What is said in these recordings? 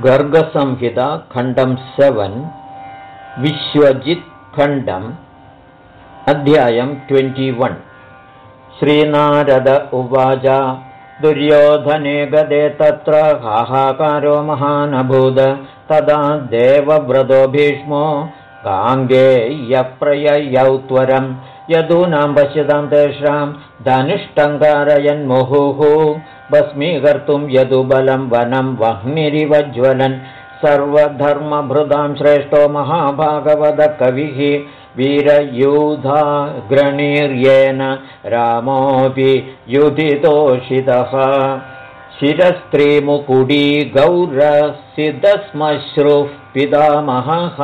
गर्गसंहिता खण्डं सेवन् विश्वजित्खण्डम् अध्यायं twenty one. श्रीनारद उवाच दुर्योधने गदे तत्र हाहाकारो महानभूद तदा देवव्रतो भीष्मो गाङ्गेयप्रययौ त्वरम् यदूनां पश्यतां तेषां धनुष्टङ्कारयन्मुहुः भस्मीकर्तुं यदुबलं वनं वह्निरिवज्वलन्। सर्वधर्मभृदां श्रेष्ठो महाभागवतकविः वीरयूधाग्रणीर्येण रामोऽपि युधितोषितः। शिरस्त्रीमुकुडी गौरसिदश्मश्रुः पितामहः।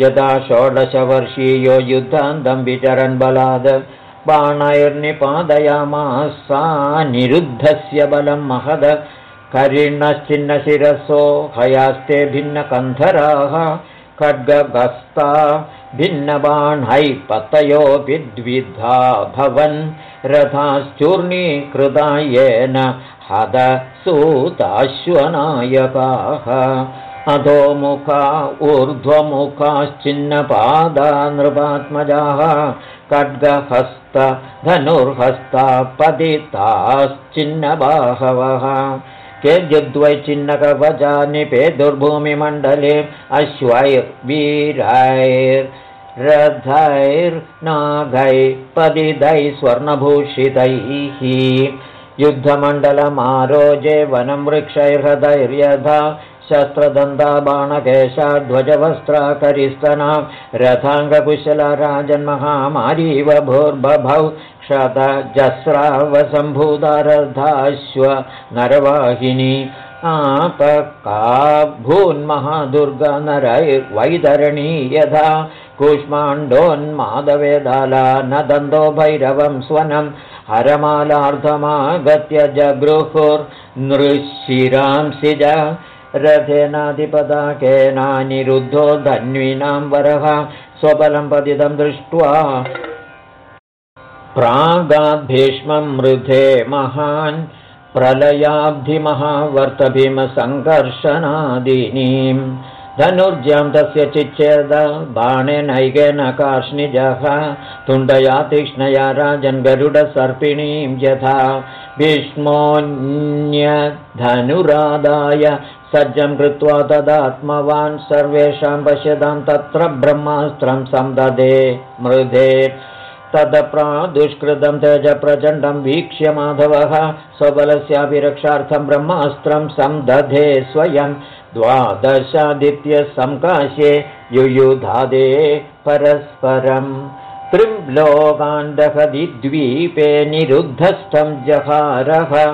यदा षोडशवर्षीयो युद्धान्तं विचरन् बलाद निरुद्धस्य बलं महद। करिणश्चिन्नशिरसो हयास्ते भिन्नकन्धराः। खड्गगस्ता भिन्नबाणै पतयोऽपि द्विधा भवन्। रथाश्चूर्णीकृता येन हदसूताश्वनायकाः अधोमुखा ऊर्ध्वमुखाश्चिन्नपादा नृपात्मजाः खड्गहस्तधनुर्हस्ता पतिताश्चिन्नबाहवः। निपे दुर्भूमिमण्डले अश्वैर्वीराैर्रथैर्नागै पदिदै स्वर्णभूषितैः। युद्धमण्डलमारोजे वनं वृक्षैर्हृदैर्यथा शस्त्रदन्ता बाणकेशा ध्वजवस्त्राकरिस्तना रथाङ्गकुशला राजन्महामारीव भूर्बभौ क्षतजस्रावसम्भूतारथाश्व नरवाहिनी आपका भून्महादुर्गा नरैर्वैतरणी यथा कूष्माण्डोन्मादवेदाला न दन्तो भैरवं स्वनं हरमालार्धमागत्य जगृहुर्नृशिरांसिज रथेनाधिपदाकेनानिरुद्धो धन्वीनां वरः स्वबलं पतितं दृष्ट्वा प्रागाद्भीष्मं मृधे महान् प्रलयाब्धिमहावर्तभीमसङ्कर्षणादीनीं धनुर्ज्यां तस्य चिच्छेद बाणेनैकेन कार्ष्णिजः तुण्डया तीक्ष्णया राजन् गरुडसर्पिणीं यथा भीष्मोऽन्यधनुरादाय सज्जं कृत्वा तदात्मवान् सर्वेषां पश्यतां तत्र ब्रह्मास्त्रं संददे मृधे। तदप्रादुष्कृतं तेजप्रचण्डं वीक्ष्य माधवः स्वबलस्याभिरक्षार्थं ब्रह्मास्त्रं संदधे स्वयं। द्वादशादित्यसङ्काशे युयुधादे परस्परम्। त्रिम्लोकाण्डहदिद्वीपे निरुद्धस्थं जहारः।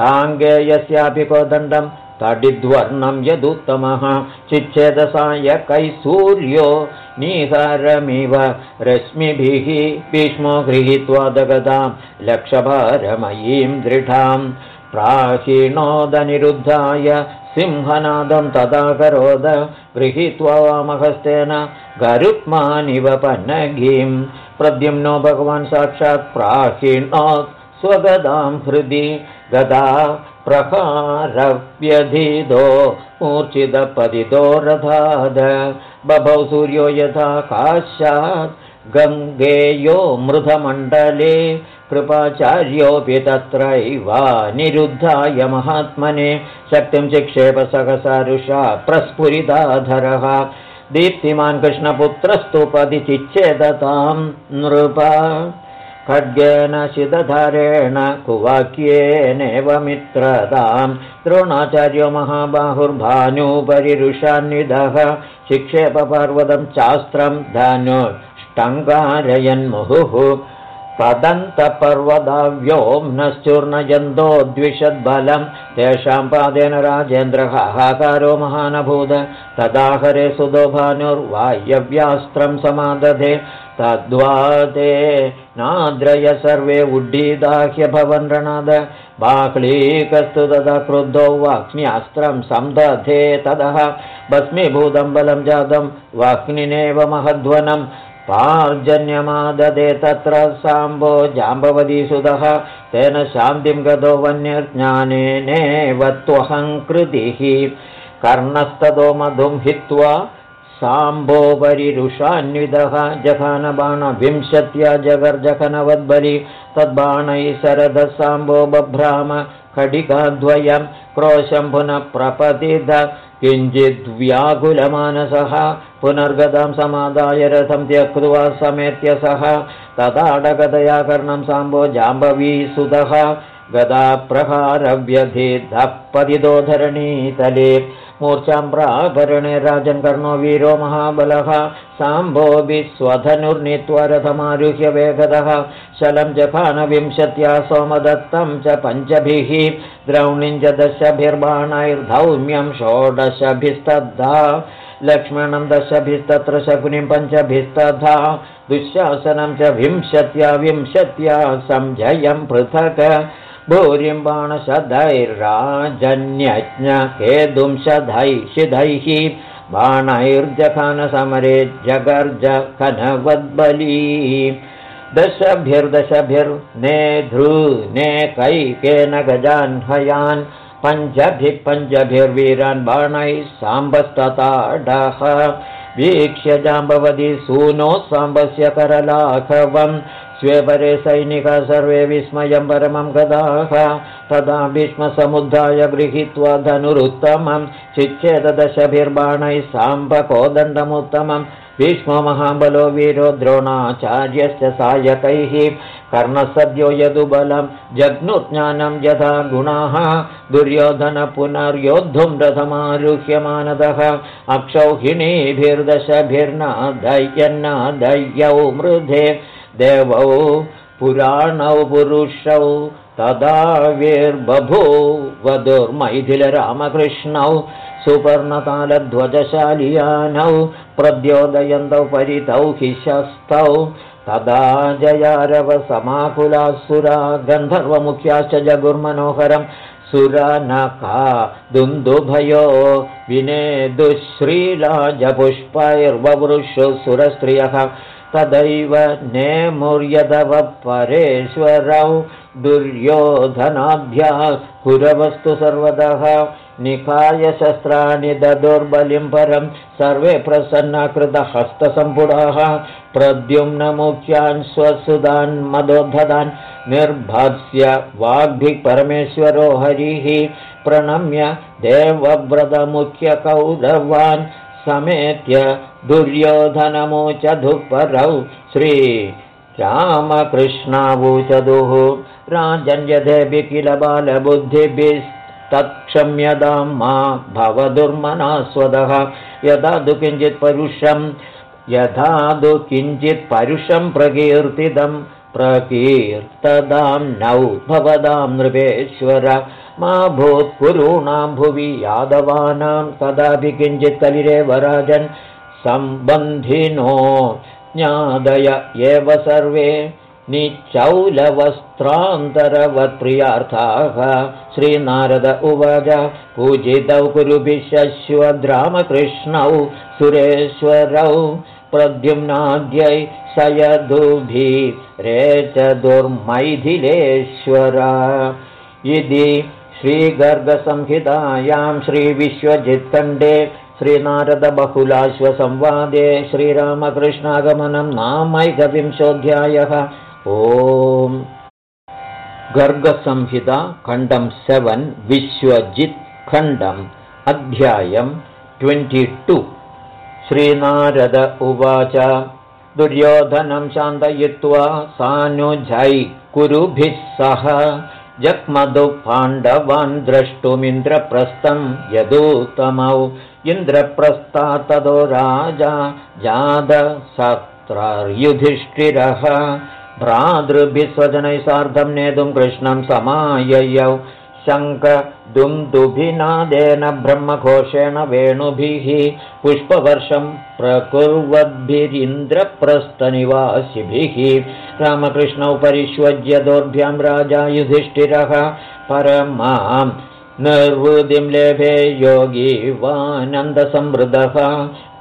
काङ्गेयस्यापि कोदण्डं तडिद्वर्णं यदुत्तमः। चिच्छेदसायकै सूर्यो निहरमिव। रश्मिभिः भीष्मो गृहीत्वा दगतां लक्षभारमयीं दृढां। प्राचीनोदनिरुद्धाय सिंहनादं तदा करोद गृहीत्वा वामहस्तेन गरुत्मानिव पन्नगीं। प्रद्युम्नो भगवान् साक्षात् प्राचीनोत् स्वगदां हृदि। गदा प्रहारव्यधितो मूर्छितपतितो रथाद। बभौ सूर्यो यथा काशात् गङ्गेयो मृधमण्डले कृपाचार्योऽपि तत्रैव निरुद्धाय महात्मने। शक्तिं चिक्षेपसहसारुषा प्रस्फुरिताधरः। दीप्तिमान् कृष्णपुत्रस्तु पदि चिच्छेदतां नृप खड्गेन शिदधारेण कुवाक्येनेव मित्रतां द्रोणाचार्यो महाबाहुर्भानुपरिरुषान्विदः शिक्षेपपर्वतं चास्त्रं धनुष्टङ्गारयन्मुहुः पदन्तपर्वदाव्योम्नश्चूर्णयन्तो द्विषद्बलं तेषां पादेन राजेन्द्रः हाहाकारो महानभूत तदा हरे सुदो भानुर्वायव्यास्त्रं समादधे तद्वादे नाद्रय सर्वे उड्डीदाह्यभवन् रणद बाह्लीकस्तु तदा क्रुद्धो वाक्न्यास्त्रं सन्दधे तदः भस्मीभूतं बलं जातं वाक्निनेव महध्वनं पार्जन्यमाददे तत्र साम्बो जाम्बवतीसुतः तेन शान्तिं गतो वन्यज्ञानेनेव त्वहङ्कृतिः। कर्णस्ततो मधुं हित्वा साम्भोपरिरुषान्वितः जघनबाणविंशत्या जगर्जघनवद्बलि तद्बाणैः शरदः साम्भो बभ्राम खडिकाद्वयं क्रोशं पुनः प्रपतिध किञ्चिद्व्याकुलमानसः पुनर्गतां समादाय रथं त्यक्त्वा समेत्य सः तदाडगतया कर्णं साम्बो जाम्बवीसुतः गदा प्रहारव्यधिधपतितोधरणीतले मूर्च्छां प्राभरणे राजन् कर्णो वीरो महाबलः। रथमारुह्य वेगदः। शलं जखानविंशत्या सोमदत्तं च पञ्चभिः। द्रौणिञ्च दशभिर्बाणैर्धौम्यं षोडशभिस्तद्धा लक्ष्मणं दशभिस्तत्र शकुनिं पञ्चभिस्तथा। दुःशासनं च विंशत्या विंशत्या संजयं पृथक् भूरिं बाणशदैर्राजन्यज्ञकेदुंशधैः शिधैः बाणैर्जखनसमरे जगर्ज खनवद्बली दशभिर्दशभिर्नेधृनेकैकेन गजान्हयान् पञ्चभिः पञ्चभिर्वीरान् बाणैः साम्बस्तताडः। वीक्ष्य जाम्बवती सूनो साम्बस्य करलाघवम् स्वेपरे सैनिकाः सर्वे विस्मयं परमं गदाः। तदा भीष्मसमुद्धाय गृहीत्वा धनुरुत्तमं चिच्छेददशभिर्बाणैः साम्बकोदण्डमुत्तमं। भीष्मो महाबलो वीरो द्रोणाचार्यश्च सायकैः। कर्णसद्यो यदुबलं जग्नुज्ञानं यथा गुणाः। दुर्योधन पुनर्योद्धुं रथमारुह्यमानदः अक्षौहिणीभिर्दशभिर्नादय्यन्नादय्यौ मृधे देवौ पुराणौ पुरुषौ तदा वीर्बभू वधुर्मैथिलरामकृष्णौ सुपर्णतालध्वजशालियानौ प्रद्योदयन्तौ परितौ हिशस्तौ तदा जयारवसमाकुलासुरा गन्धर्वमुख्याश्च जगुर्मनोहरं सुरनखा दुन्दुभयो विने दुःश्रीलाजपुष्पैर्ववृषु सुरस्त्रियः तदैव नेमुर्यदव परेश्वरौ दुर्योधनाभ्यः कुरवस्तु सर्वतः निकाय शस्त्राणि ददुर्बलिं परं सर्वे प्रसन्नकृतहस्तसम्पुडाः प्रद्युम्नमुख्यान् स्वसुदान् मदोद्धदान् निर्भत्स्य वाग्भिः परमेश्वरो हरिः प्रणम्य देवव्रतमुख्यकौरवान् समेत्य दुर्योधनमोचधुपरौ श्रीरामकृष्णावूचदुः राजन्यधेभि किल बालबुद्धिभिस्तत्क्षम्यतां मा भवदुर्मनास्वदः। यदा तु किञ्चित् परुषं यथा तु किञ्चित् परुषं प्रकीर्तितं प्रकीर्तदां नौ भवदां नृपेश्वर। मा भूत्कुरूणां भुवि यादवानां कदापि किञ्चित् कलिरेव राजन् सम्बन्धिनो ज्ञादय एव सर्वे निचौलवस्त्रान्तरवत्प्रियार्थाः। श्रीनारद उवाच पूजितौ कुरुभिश्वद्रामकृष्णौ सुरेश्वरौ प्रद्युम्नाद्यै सयदुभि रे च दुर्मैथिलेश्वर इति श्रीगर्गसंहितायां श्रीविश्वजित्कण्डे श्रीनारदबहुलाश्वसंवादे श्रीरामकृष्णागमनं नामैकविंशोऽध्यायः. ओम् गर्गसंहिता खण्डं सेवन् विश्वजित् खण्डम् अध्यायं ट्वेण्टि टु. श्रीनारद उवाच दुर्योधनं शान्तयित्वा सानुजै कुरुभिः सह जग्मधु पाण्डवान् द्रष्टुमिन्द्रप्रस्थं यदूतमौ इन्द्रप्रस्तात्ततो राजा जातसत्रार्युधिष्ठिरः भ्रातृभिः स्वजनैः सार्धं नेतुं कृष्णं समाययौ। शङ्खदुन्दुभिनादेन ब्रह्मघोषेण वेणुभिः पुष्पवर्षं प्रकुर्वद्भिरिन्द्रप्रस्थनिवासिभिः। रामकृष्णौ परिष्वज्य दोर्भ्यां राजा युधिष्ठिरः। परमां निर्वृतिं लेभे योगी वानन्दसमृद्धः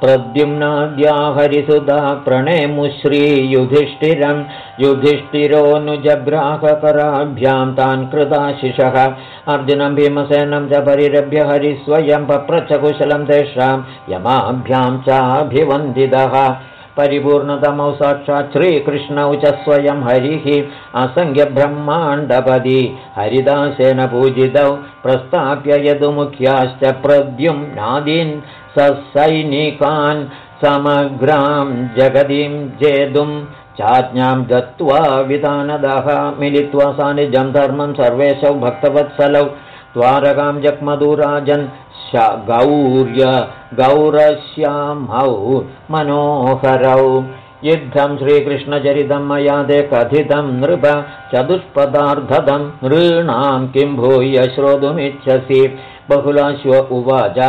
प्रद्युम्नाद्या हरिसुधा प्रणेमुश्रीयुधिष्ठिरं युधिष्ठिरोऽनुजग्राहकराभ्यां तान् कृताशिषः अर्जुनं भीमसेनं च परिरभ्य हरिस्वयं पप्रच्छकुशलं तेषां यमाभ्यां चाभिवन्दितः परिपूर्णतमौ साक्षात् श्रीकृष्णौ च स्वयं हरिः असङ्ख्यब्रह्माण्डपदी हरिदासेन पूजितौ प्रस्थाप्य यदुमुख्याश्च प्रद्युम्नादीन् ससैनिकान् समग्रां जगदीं जेतुं चाज्ञां दत्त्वा विधानदः मिलित्वा सानिजं धर्मं सर्वेषौ भक्तवत्सलौ। द्वारकां जग्मधुराजन् गौर्य गौरश्यामौ मनोहरौ। युद्धं श्रीकृष्णचरितं मया ते कथितं नृप चतुष्पदार्धदं नृणां किं भूय श्रोतुमिच्छसि। बहुलाश्व उवाच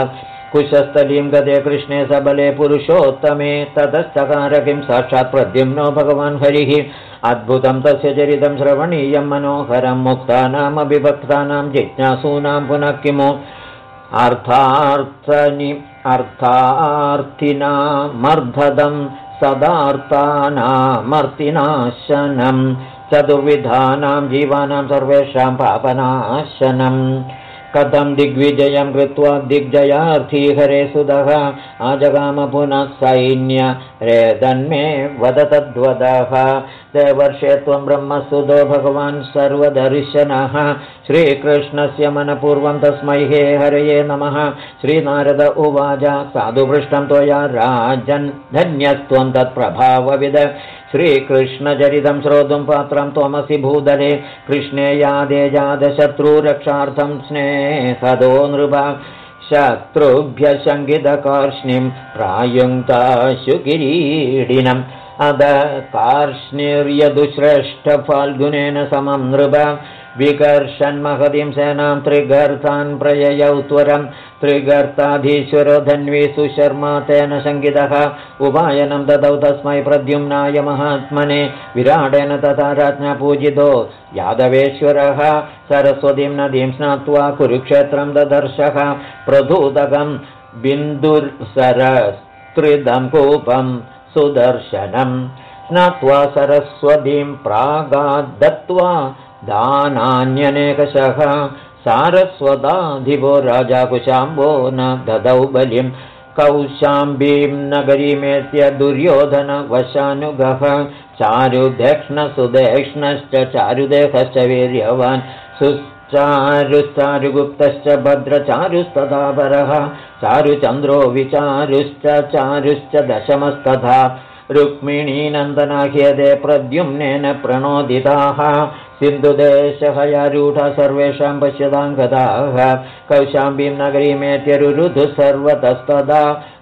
कुशस्थलीं गते कृष्णे सबले पुरुषोत्तमे ततश्चकार किं साक्षात् प्रद्युम्नो भगवान् हरिः। अद्भुतं तस्य चरितं श्रवणीयं मनोहरं मुक्तानामभिभक्तानां जिज्ञासूनां पुनः किमु अर्थार्थनि अर्थार्थिनामर्धदं सदार्थानामर्तिनाशनं चतुर्विधानां जीवानां सर्वेषां पापनाशनम् कथं दिग्विजयं कृत्वा दिग्जयार्थी हरे सुदः आजगाम पुनः सैन्य रेदन्मे वद तद्वदः। देवर्षे त्वं ब्रह्मसुदो भगवान् सर्वदर्शनः। श्रीकृष्णस्य मनपूर्वं तस्मै हे हरये नमः। श्रीनारद उवाच साधुपृष्टं त्वया राजन् धन्यस्त्वं तत्प्रभावविद श्रीकृष्णचरितं श्रोतुं पात्रं त्वमसि भूदले कृष्णे यादे जातशत्रुरक्षार्थं स्नेहदो नृप। शत्रुभ्यशङ्गितकार्ष्णिं प्रायुङ्क्ताशुकिरीडिनम्। अद कार्ष्णिर्यदुश्रेष्ठफाल्गुनेन समं नृप विकर्षन्महतीं सेनां त्रिगर्तान् प्रययौ त्वरं। त्रिगर्ताधीश्वरो धन्वी सुशर्मा तेन शङ्कितः। उपायनं ददौ तस्मै प्रद्युम्नाय महात्मने। विराटेन तथा राज्ञा पूजितो। यादवेश्वरः सरस्वतीं नदीं स्नात्वा कुरुक्षेत्रं ददर्शः। प्रधूतकं बिन्दुर्सरस्त्रिदं कूपं सुदर्शनं। स्नात्वा सरस्वतीं प्रागाद्दत्त्वा दानान्यनेकशः सारस्वताधिपो राजा कुशाम्बो न ददौ बलिं। कौशाम्बीं नगरीमेत्य दुर्योधनवशानुगः चारुदेक्ष्णसुदेक्ष्णश्च चारुदेहश्च वीर्यवान्। सुश्चारुश्चारुगुप्तश्च भद्रचारुस्तथा चारुचन्द्रो विचारुश्च चारुश्च दशमस्तथा रुक्मिणीनन्दनाह्यदे प्रद्युम्नेन प्रणोदिताः सिन्धुदेशहयारूढ सर्वेषां पश्यतां गताः कौशाम्बीं नगरीमेत्यरुरुधु सर्वतस्तदा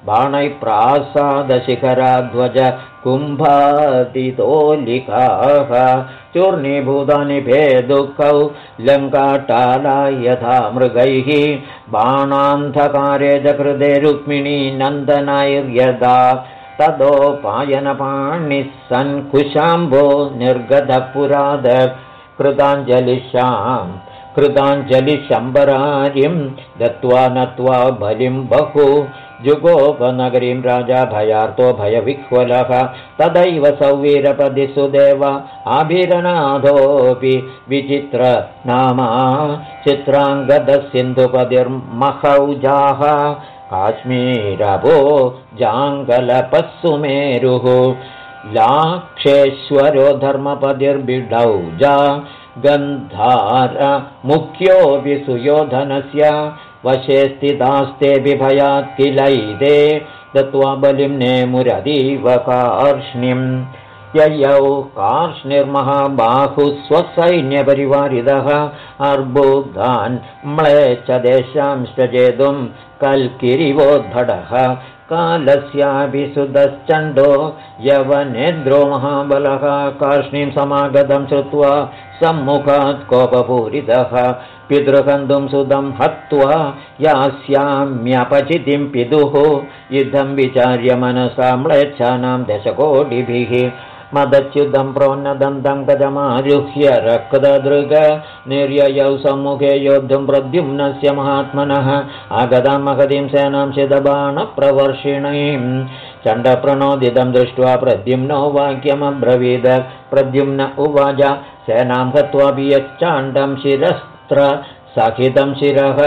बाणैः प्रासादशिखराध्वज कुम्भादितोलिकाः चूर्णीभूतानि भेदुःखौ लङ्काटाला यथा मृगैः बाणान्धकारे जकृते रुक्मिणी नन्दनैर्यदा तदोपायनपाणिः सन्कुशाम्भो निर्गतपुराद। कृताञ्जलिशां कृताञ्जलिशम्बरारिं दत्त्वा नत्वा बलिं बहु। जुगोपनगरीं राजा भयार्तो भयविह्वलः। तदैव सौवीरपदि सुदेव आभिरनाथोऽपि विचित्र नामा। चित्राङ्गदसिन्धुपदिर्महौजाः काश्मीरभो जाङ्गलपस्सुमेरुः। लाक्षेश्वरो धर्मपदिर्बिडौजा गन्धारमुख्योऽपि सुयोधनस्य वशे स्थितास्ते बिभयात् किलैदे दत्त्वा बलिं नेमुरदीव कार्ष्णिम् ययौ कार्ष्णिर्महाबाहुः स्वसैन्यपरिवारिदः अर्बुदान् म्लेच्च देशांश्च जेतुं कल्किरिवोद्भटः कालस्याभिसुदश्चण्डो यवनेद्रो महाबलः कार्ष्णीं समागतं श्रुत्वा सम्मुखात् कोपपूरितः पितृकन्दुं सुदं हत्वा यास्याम्यपचितिं पितुः युद्धं विचार्य मनसा म्लेच्छानां दशकोटिभिः मदच्युतं प्रोन्नदन्तं गजमारुह्य रक्तदृग निर्ययौ सम्मुखे योद्धुं प्रद्युम्नस्य महात्मनः आगतां महतीं सेनां शिदबाणप्रवर्षिणीम् चण्डप्रणोदितं दृष्ट्वा प्रद्युम्नो वाक्यमब्रवीद। प्रद्युम्न उवाच सेनां हत्वापि यच्चाण्डं शिरस्त्र सखितं शिरः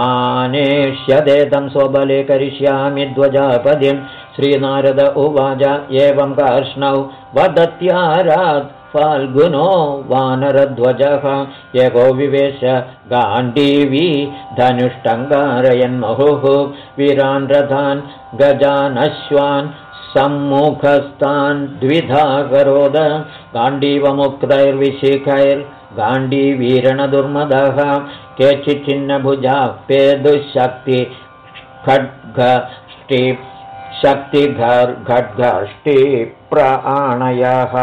आनेष्यदेतं स्वबले करिष्यामि ध्वजापदिं श्रीनारद उवाच एवं कार्ष्णौ वदत्यारात् फाल्गुनो वानरध्वजः। एको विवेश गाण्डीवी धनुष्टङ्गारयन्महुः। वीरान् रथान् गजानश्वान् सम्मुखस्तान् द्विधा करोद गाण्डीवमुक्तैर्विशिखैर्गाण्डीवीरणदुर्मदः केचिच्चिन्नभुजा पेदुशक्ति खड्गष्टि शक्तिघर्घड्घष्टि प्राणयः।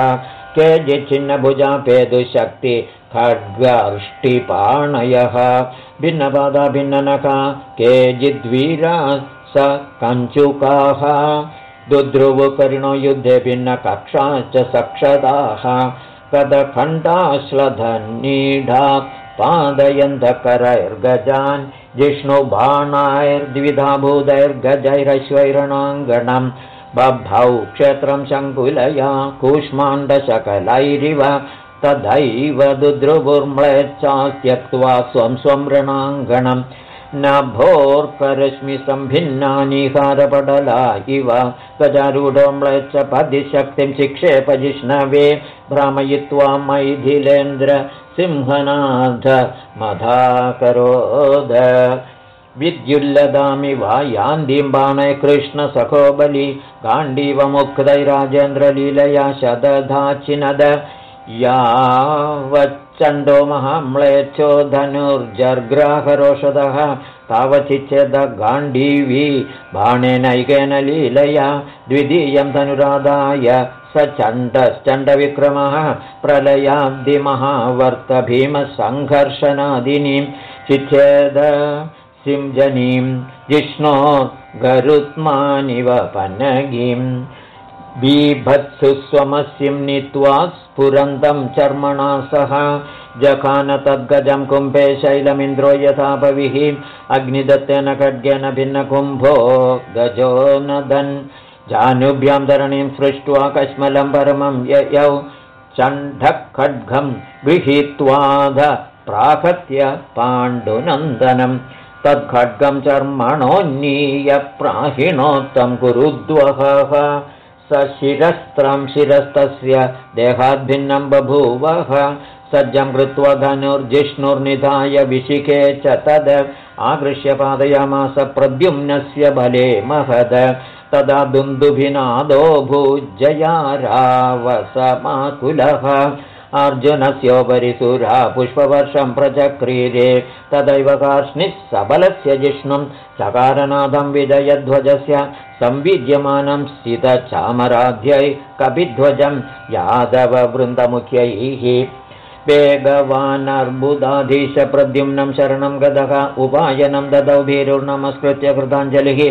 केचिच्छिन्नभुजा पेदुशक्ति खड्गष्टिपाणयः भिन्नपादा भिन्ननखा केचिद्वीरा स कञ्चुकाः। दुद्रुवुकरिणो युद्धे भिन्नकक्षाश्च सक्षदाः। कदखण्डाश्लधन्नीढा पादयन्धकरैर्गजान् जिष्णुबाणाैर्द्विधाभूतैर्गजैरश्वैरणाङ्गणम् बभौ क्षत्रं शङ्कुलया कूष्माण्डशकलैरिव तथैव दुद्रुवुर्म्लेच्छास्त्यक्त्वा स्वं स्वं रणाङ्गणम् नभोर्करश्मिसम्भिन्नानिहारपटला इव गजारूढोम्लच्च पदिशक्तिं शिक्षेपजिष्णवे भ्रामयित्वा मैथिलेन्द्र सिंहनाथ मधाकरोद। विद्युल्लदामि वा यान्दिं बाणै कृष्णसखो बलि गाण्डीवमुक्तैराजेन्द्रलीलया शदधाचिनद यावच्चण्डो महाम्लेच्छो धनुर्जर्ग्राहरोषधः तावचिच्छेद गाण्डीवी बाणेनैकेन लीलया द्वितीयं धनुराधाय स चण्डश्चण्डविक्रमः प्रलयाब्धिमहावर्त भीमसङ्घर्षणादिनीं चिच्छेद सिंजनीं जिष्णो गरुत्मानिव पनगीम् बीभत्सु स्वमस्यं नीत्वा स्फुरन्तं चर्मणा सह। जखान तद्गजं कुम्भे शैलमिन्द्रो यथा भविः। अग्निदत्तेन खड्गेन भिन्नकुम्भो गजो नदन् जानुभ्यां धरणीं सृष्ट्वा कश्मलं परमं ययौ। चण्डखड्गं गृहीत्वाध प्राहत्य पाण्डुनन्दनं। तत्खड्गं चर्मणोन्नीय प्राहिणोत्तं कुरुद्वहः स शिरस्त्रं शिरस्तस्य देहाद्भिन्नं बभूवः सज्जं कृत्वा धनुर्जिष्णुर्निधाय विशिखे च तद् आकृष्य पादयामास प्रद्युम्नस्य बले महद तदा दुन्दुभिनादो भुजया रावसमाकुलः अर्जुनस्योपरि सुरा पुष्पवर्षं प्रचक्रीरे तदैव कार्ष्णिः सबलस्य जिष्णुं सकारनाथं विजयध्वजस्य संविद्यमानं स्थितचामराध्यै कपिध्वजं यादववृन्दमुख्यैः। वेगवानर्बुदाधीशप्रद्युम्नं शरणं गदः उपायनं ददौ भीरुर्नमस्कृत्य कृताञ्जलिः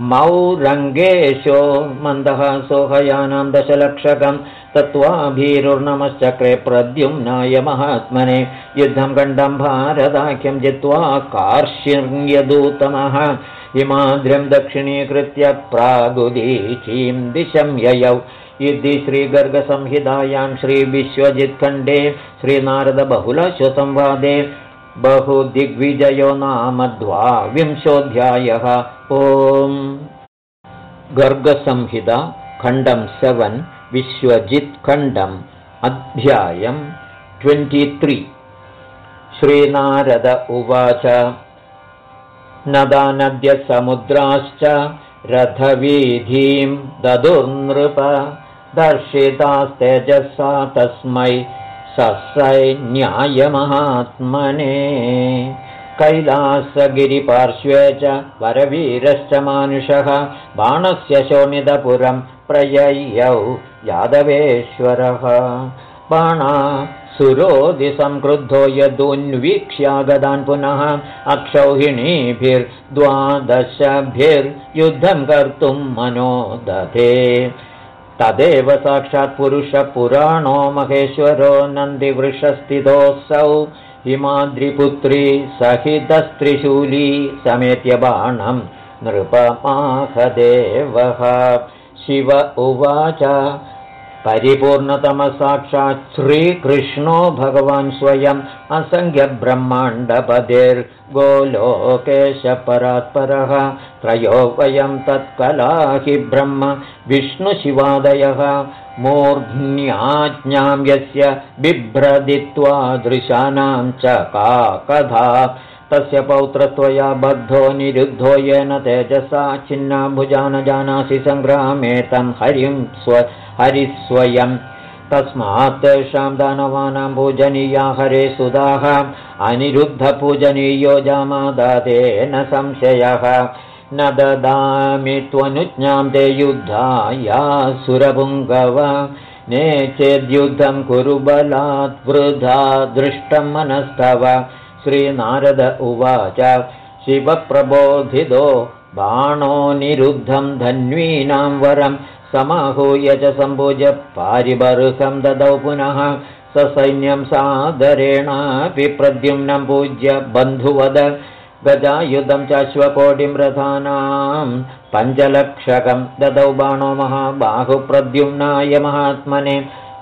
मौरङ्गेशो मन्दः सोहयानां दशलक्षकं तत्त्वाभीरुर्नमश्चक्रे प्रद्युम्नाय महात्मने युद्धं गण्डं भारदाख्यं जित्वा कार्ष्यदूतमः हिमाद्र्यं दक्षिणीकृत्य प्रागुदीचीं दिशं ययौ। इति श्रीगर्गसंहितायां श्रीविश्वजित्खण्डे श्रीनारदबहुलश्वसंवादे बहुदिग्विजयो नाम द्वाविंशोऽध्यायः। ॐ। गर्गसंहिता खण्डं सेवन् विश्वजित्खण्डम् अध्यायम् ट्वेण्टि श्रीनारद उवाच नदानद्यसमुद्राश्च रथवीधीं ददुर्नृप दर्शितास्तेजसा तस्मै ससैन्यायमहात्मने। कैलासगिरिपार्श्वे च वरवीरश्च मानुषः बाणस्य शोणितपुरं प्रययौ यादवेश्वरः। बाणा सुरोधिसंक्रुद्धो यदुन्वीक्ष्यागदान् पुनः अक्षौहिणीभिर्द्वादशभिर्युद्धं कर्तुं मनो दधे तदेव साक्षात् पुरुषपुराणो महेश्वरो नन्दिवृषस्थितोऽसौ। हिमाद्रिपुत्री सहितस्त्रिशूली समेत्य बाणम् नृपमाहदेवः शिव उवाच परिपूर्णतमसाक्षात् श्रीकृष्णो भगवान् स्वयम् असङ्ख्यब्रह्माण्डपदेर्गोलोकेशपरात्परः। त्रयो वयं तत्कला हि ब्रह्म विष्णुशिवादयः। मूर्ध्न्याज्ञां यस्य बिभ्रदित्वा दृशानां च का कथा तस्य पौत्रत्वया बद्धो निरुद्धो येन तेजसा छिन्ना भुजान जानासि सङ्ग्रामे तं हरिं स्व हरिस्वयम् तस्मात् तेषां दानवानां पूजनीया हरे सुधाः अनिरुद्धपूजनीयो जामादातेन संशयः। न ददामि त्वनुज्ञां ते युद्धाया सुरपुङ्गव ने चेद्युद्धं कुरु बलात् वृथा दृष्टं मनस्तव। श्रीनारद उवाच शिवप्रबोधितो बाणो निरुद्धं धन्वीनां वरं समाहूय च सम्भुज पारिबर्हं ददौ पुनः ससैन्यं सादरेणापि प्रद्युम्नं पूज्य बन्धुवद गजायुधं चाश्वकोटिं रथानां पञ्चलक्षकं ददौ बाणो महाबाहुप्रद्युम्नाय महात्मने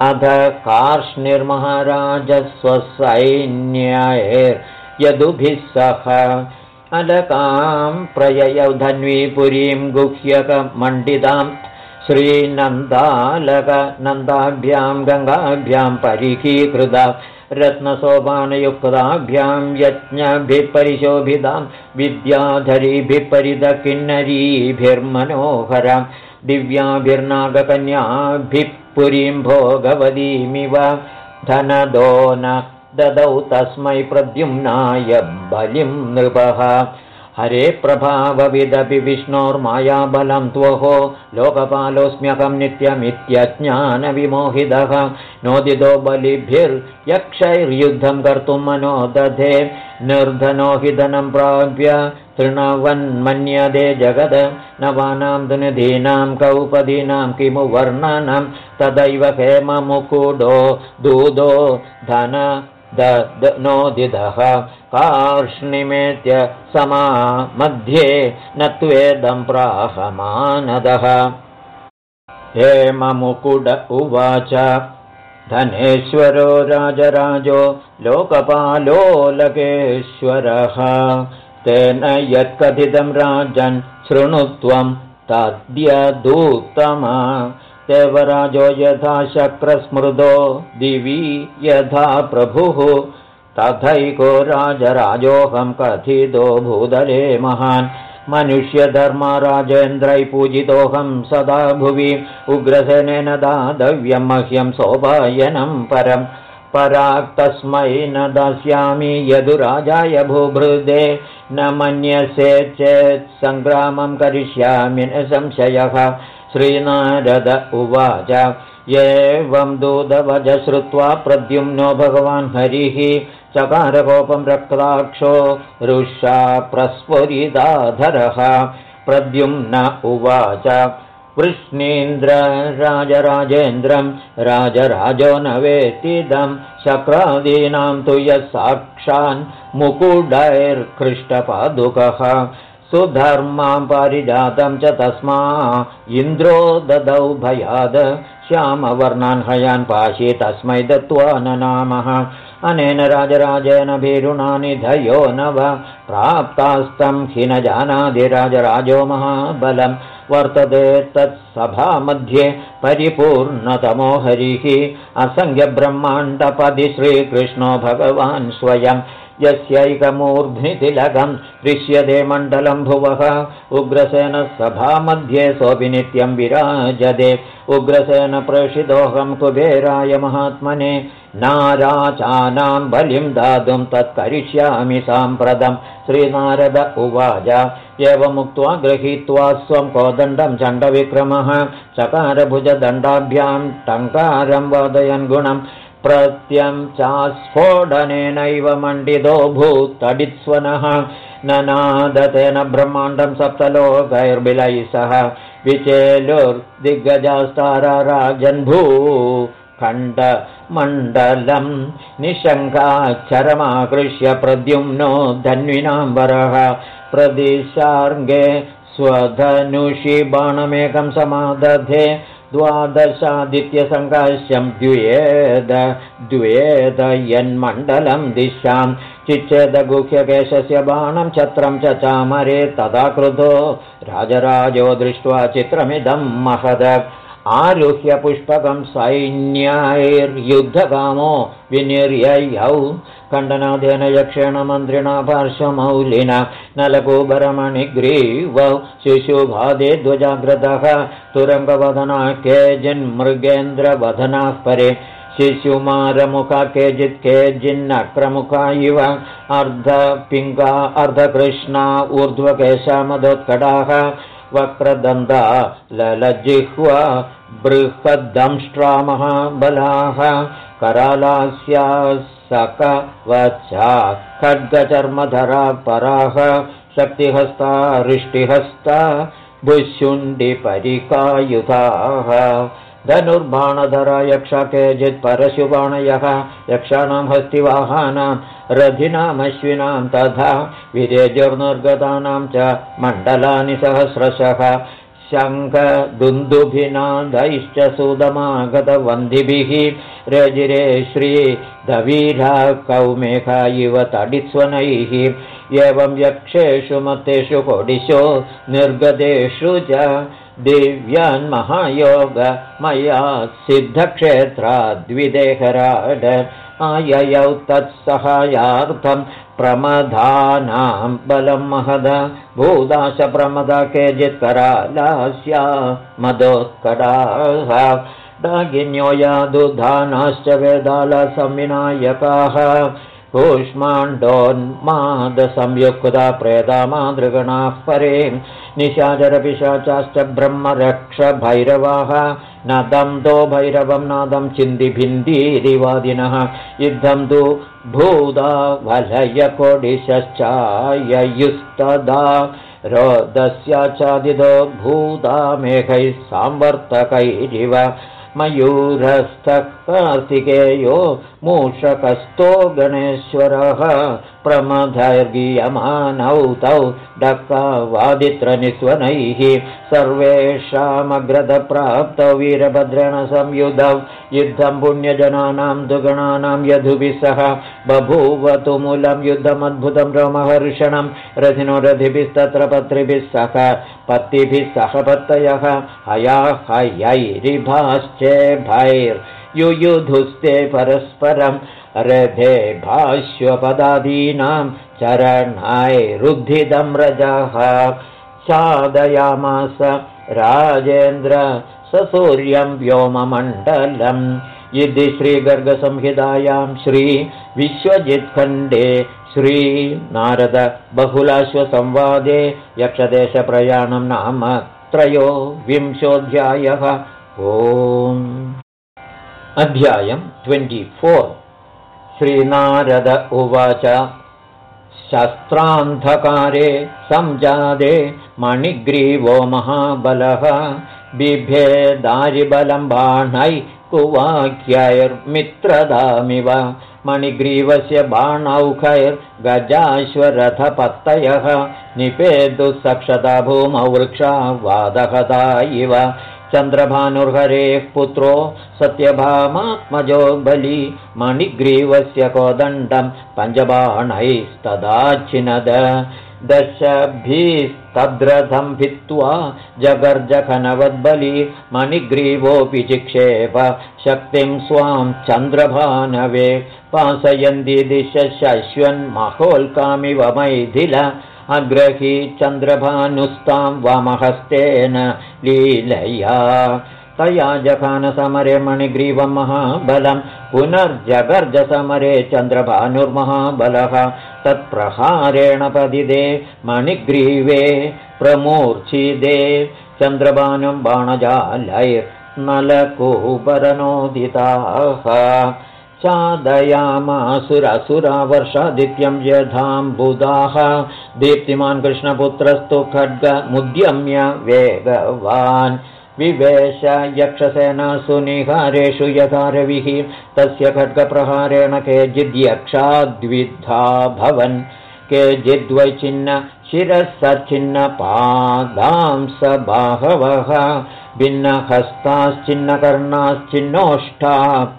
अध कार्ष्णिर्महाराजस्वसैन्यैर्यदुभिः सह अलकां प्रययौ धन्वीपुरीं गुह्यकमण्डितां श्रीनन्दालकनन्दाभ्यां गङ्गाभ्यां परिकीकृता रत्नसोपानयुक्ताभ्यां यज्ञभिः परिशोभितां विद्याधरीभिः परिदकिन्नरीभिर्मनोहरां दिव्याभिर्नागकन्याभिः पुरीं भोगवतीमिव धनदो न ददौ तस्मै प्रद्युम्नाय बलिं नृपः हरे प्रभावविदपि विष्णोर्मायाबलं त्वहो लोकपालोऽस्म्यकं नित्यमित्यज्ञानविमोहितः। नोदितो बलिभिर्यक्षैर्युद्धं कर्तुं मनो दधे निर्धनो हि धनं प्राप्य तृणवन्मन्यदे जगद। नवानां दुनिधीनां कौपदीनां किमु वर्णनं? तदैव हेममुकुडो दूदो धन नोदितः कार्ष्णिमेत्य समा मध्ये न त्वेदं प्राहमानदः। हेममुकुड उवाच धनेश्वरो राजराजो लोकपालो लकेश्वरः। तेन यत्कथितं राजन् शृणुत्वं तद्यदूत्तम देवराजो यथा शक्रस्मृदो दिवि यथा प्रभुः तथैको राजराजोऽहं कथितो भूदले महान्। मनुष्यधर्मराजेन्द्रै पूजितोऽहं सदा भुवि। उग्रसेनेन दातव्यं मह्यं सोपायनं परम् पराक्तस्मै न दास्यामि यदुराजाय भूभृदे। न मन्यसे चेत् सङ्ग्रामं करिष्यामि न संशयः। श्रीनारद उवाच। एवं दूतवज श्रुत्वा प्रद्युम्नो भगवान् हरिः चकारकोपं रक्ताक्षो रुषा प्रस्फुरिदाधरः प्रद्युम्न उवाच। कृष्णीन्द्र राजराजेन्द्रं राजराजो न वेत्तिदं शक्रादीनां तु यः साक्षान् मुकुडैर्कृष्टपादुकः सुधर्मां पारिजातं च तस्मा इन्द्रो ददौ भयाद। श्यामवर्णान् हयान् पाशि तस्मै दत्त्वा न नामः अनेन राजराजेन भीरुणानि धयो न वा प्राप्तास्तं हि न जानादिराजराजो महाबलम् वर्तते तत्सभामध्ये परिपूर्णतमो हरिः। असङ्ख्यब्रह्माण्डपदि श्रीकृष्णो भगवान् स्वयं यस्यैकमूर्ध्नि तिलकं दृश्यते मण्डलं भुवः। उग्रसेन सभामध्ये सोऽपि नित्यं विराजते। उग्रसेन प्रेषितोऽहं कुबेराय महात्मने। नाराचानां बलिं दातुं तत्करिष्यामि साम्प्रतं। श्रीनारद उवाच। एवमुक्त्वा गृहीत्वा स्वं कोदण्डं चण्डविक्रमः। चकारभुजदण्डाभ्यां टङ्कारं वादयन् गुणं प्रत्यं चास्फोडनेनैव मण्डितो भूत्तडित्स्वनः न नादतेन ब्रह्माण्डं सप्तलोकैर्बिलैः सह। विचेलुर्दिग्गजास्तारराजन्भू खण्डमण्डलम् निशङ्काक्षरमाकृष्य प्रद्युम्नो धन्विनाम्बरः। प्रदिशार्गे स्वधनुषि बाणमेकं समादधे द्वादशादित्यसङ्काश्यं द्व्येद द्व्येद यन्मण्डलं दिशां। चिच्छेदगुह्यकेशस्य बाणं छत्रं च चामरे तदा कृतो राजराजो दृष्ट्वा चित्रमिदं महद। आरुह्य पुष्पकं सैन्याैर्युद्धकामो विनिर्ययौ खण्डनादेन यक्षेण मन्त्रिणा पार्श्वमौलिना नलकूबरमणिग्रीवौ शिशुभादे ध्वजाग्रतः तुरङ्गवदना केजिन्मृगेन्द्रवदनाः परे शिशुमारमुखा केचित् केजिन्नक्रमुखा इव अर्धपिङ्गा अर्धकृष्णा ऊर्ध्वकेशामदोत्कटाः वक्रदन्ता ललजिह्वा बृहद्दंष्ट्रामहाबलाः करालास्या सकवचा खड्गचर्मधरा पराः शक्तिहस्ता हृष्टिहस्ता भुशुण्डिपरिकायुधाः। धनुर्बाणधरा यक्ष केचित् परशुबाणयः यक्षाणां हस्तिवाहानां रथिनामश्विनां तथा विरेजुर्निर्गतानां च मण्डलानि सहस्रशः शङ्खदुन्दुभिनादैश्च सुदमागतवन्दिभिः। रजिरे श्रीधवीरा कौमेघा इव तडिस्वनैः एवं यक्षेषु मतेषु कोडिशो निर्गतेषु च दिव्यान्महायोग मया सिद्धक्षेत्राद्विदेहराड। आययौ तत्सहायार्थं प्रमदानां बलं महद भूदाश प्रमद केचित्करालास्या मदोत्कटाः दागिन्यो यादुधानाश्च वेदालसंविनायकाः कूष्माण्डोन्मादसंयुक्ता प्रेतामादृगणाः परे निशाचरपिशाचाश्च ब्रह्मरक्षभैरवाः नदं दो भैरवं नादं चिन्दिभिन्दीरिवादिनः युद्धं तु भूदा वलयकोडिश्चाययुस्तदा रोदस्याचादिदो भूदा मेघैः सांवर्तकैरिव मयूरस्थः कार्तिकेयो मूषकस्थो गणेश्वरः प्रमधैर्गीयमानौ तौ डक्कावादित्रनिस्वनैः सर्वेषामग्रदप्राप्तौ वीरभद्रणसंयुधौ युद्धं पुण्यजनानां दुगणानां यधुभिः सह बभूवतु मूलं युद्धमद्भुतं रोमहर्षणं रथिनो रथिभिस्तत्र पत्रिभिः सह पत्तिभिः सह पत्तयः हया हयैरिभाश्चेभैर्युयुधुस्ते परस्परम् रथे भाष्वपदादीनां चरणायरुद्धिदं रजः। चादयामास राजेन्द्र ससूर्यं व्योममण्डलम्। इति श्रीगर्गसंहितायां श्रीविश्वजित्खण्डे श्रीनारदबहुलाश्वसंवादे यक्षदेशप्रयाणं नाम त्रयो विंशोऽध्यायः ओम् अध्यायं ट्वेण्टिफोर् श्रीनारद उवाच शस्त्रान्धकारे संजादे मणिग्रीवो महाबलः बिभेदारिबलं बाणै कुवाक्यैर्मित्रदामिव। मणिग्रीवस्य बाणौखैर्गजाश्वरथपत्तयः निपेदुः भूमौ वृक्षा वादहता इव चन्द्रभानुर्हरेः पुत्रो सत्यभामात्मजो बली मणिग्रीवस्य कोदण्डं पञ्चबाणैस्तदाचिनद दशभिस्तद्रथं भित्त्वा जगर्जखनवद्बली मणिग्रीवोऽपि चिक्षेप शक्तिं स्वां चन्द्रभानवे पासयन्ति दिशश्वन्महोल्कामिव मैथिल अग्रही चन्द्रभानुस्तां वामहस्तेन लीलया। तया जखानसमरे मणिग्रीवं महाबलं पुनर्जगर्जसमरे चन्द्रभानुर्महाबलः। तत्प्रहारेण पदिदे मणिग्रीवे प्रमूर्च्छिदे चन्द्रभानुं बाणजालैर्नलकूपरनोदिताः चादयामासुरसुरा वर्षादित्यं यथाम्बुदाः दीप्तिमान् कृष्णपुत्रस्तु खड्गमुद्यम्य वेगवान् विवेश यक्षसेनासु निहारेषु यथा रविः तस्य खड्गप्रहारेण केचिद्यक्षाद्विद्धा भवन्। केचिद्वैचिन्न शिरः सच्छिन्नपादांस बाहवः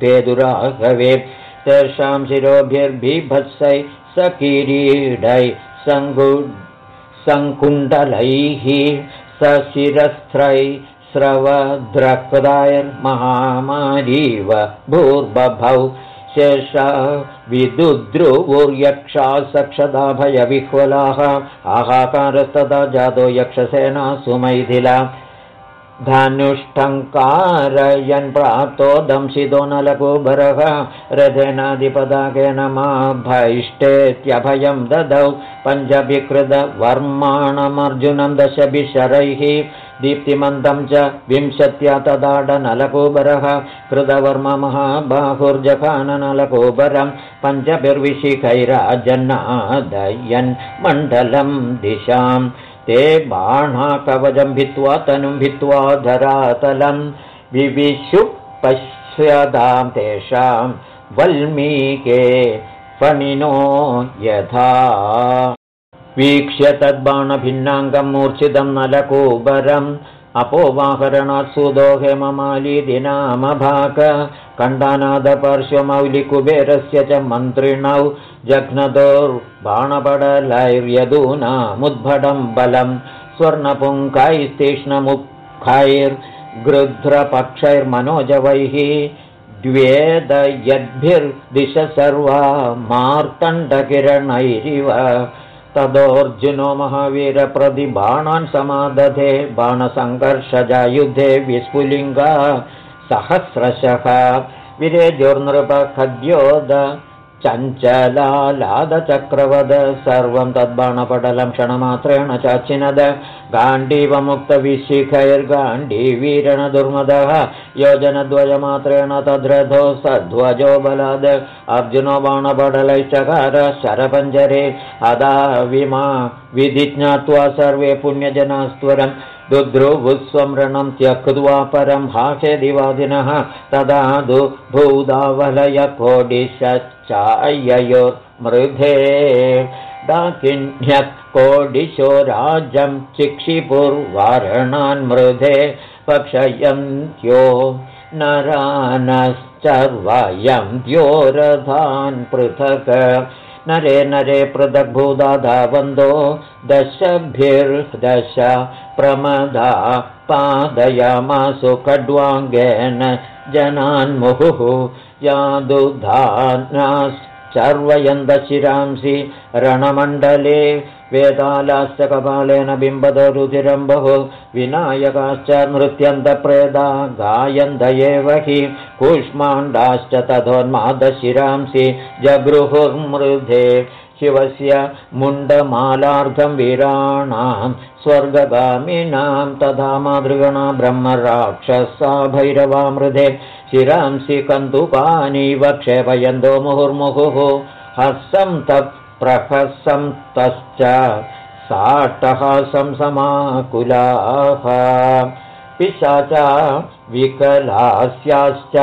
पेदुराघवे तेषां शिरोभिर्बिभत्सै स किरीडै सङ्कुण्डलैः सशिरस्त्रै स्रवद्रक्तैर्महामारीव भूर्बभौ शेषा विदुद्रुवुर्यक्षा सक्षदाभयविह्वलाः आहाकारस्तदा जातो यक्षसेना सुमैथिला धनुष्टङ्कारयन् प्राप्तो दंशितो नलकुभरः रथेनाधिपदाकेन मा भैष्टेत्यभयं ददौ पञ्चभिकृतवर्माणमर्जुनं दशभिशरैः दीप्तिमन्तं च विंशत्या तदाडनलकोबरः कृतवर्ममहाबाहुर्जखाननलकोबरं पञ्चभिर्विशिखैराजन्नादयन् मण्डलं दिशां ते बाणाकवचं भित्त्वा तनुं भित्त्वा धरातलं विविशु पश्यतां तेषां वल्मीके फणिनो यथा। वीक्ष्य तद्बाणभिन्नाङ्गं मूर्च्छितं नलकूबरम् अपोवाहरणात् सुदो हेममालीति नामभाक कण्डानादपार्श्वमौलिकुबेरस्य च मन्त्रिणौ जघ्नतोर्बाणपडलैर्यदूनामुद्भटं बलं। स्वर्णपुङ्कैस्तीक्ष्णमुखैर्गृध्रपक्षैर्मनोजवैः द्वेदयद्भिर्दिश सर्वा मार्तण्डकिरणैरिव तदोऽर्जुनो महावीरप्रतिबाणान् समादधे बाणसङ्घर्षजायुधे विस्फुलिङ्गा सहस्रशः विरेजोर्नृपखद्योद चञ्चलालादचक्रवद सर्वं तद्बाणपटलं क्षणमात्रेण चाचिनद। गाण्डीवमुक्तविशिखैर्गाण्डीवीरणदुर्मदः योजनद्वयमात्रेण तद्रथो सध्वजो बलाद अर्जुनो बाणपटलैश्चकार शरपञ्जरे अदा विमा विधिज्ञात्वा सर्वे पुण्यजनास्त्वरम् दुद्रुभुस्वं रणं त्यक्त्वा परं हाखेदिवादिनः तदा दु भूदावलयकोडिशच्चाययोर्मृधे डाकिन्यः कोडिशो राज्यं चिक्षिपुर्वारणान्मृधे पक्षयन्त्यो नरानश्चर्वयं द्योरथान् पृथक् नरे नरे पृथग्भूदा धावन्दो दशभिर्दश प्रमदा पादयामासु खड्वाङ्गेन जनान्मुहुः यादुधानाश्चर्वयन्दशिरांसि रणमण्डले वेदालाश्च कपालेन बिम्बदरुधिरं बहु विनायकाश्च नृत्यन्तप्रेदा गायन्द एव हि कूष्माण्डाश्च तथोन्मादशिरांसि जगृहुर्मृधे शिवस्य मुण्डमालार्धं वीराणां स्वर्गगामिनां तथा मातृगणा ब्रह्मराक्षसा भैरवामृधे शिरांसि कन्दुकानि वक्षेपयन्तो मुहुर्मुहुः तत्प्रहसं तश्च साटहासं समाकुलाः। पिशाचा विकलास्याश्च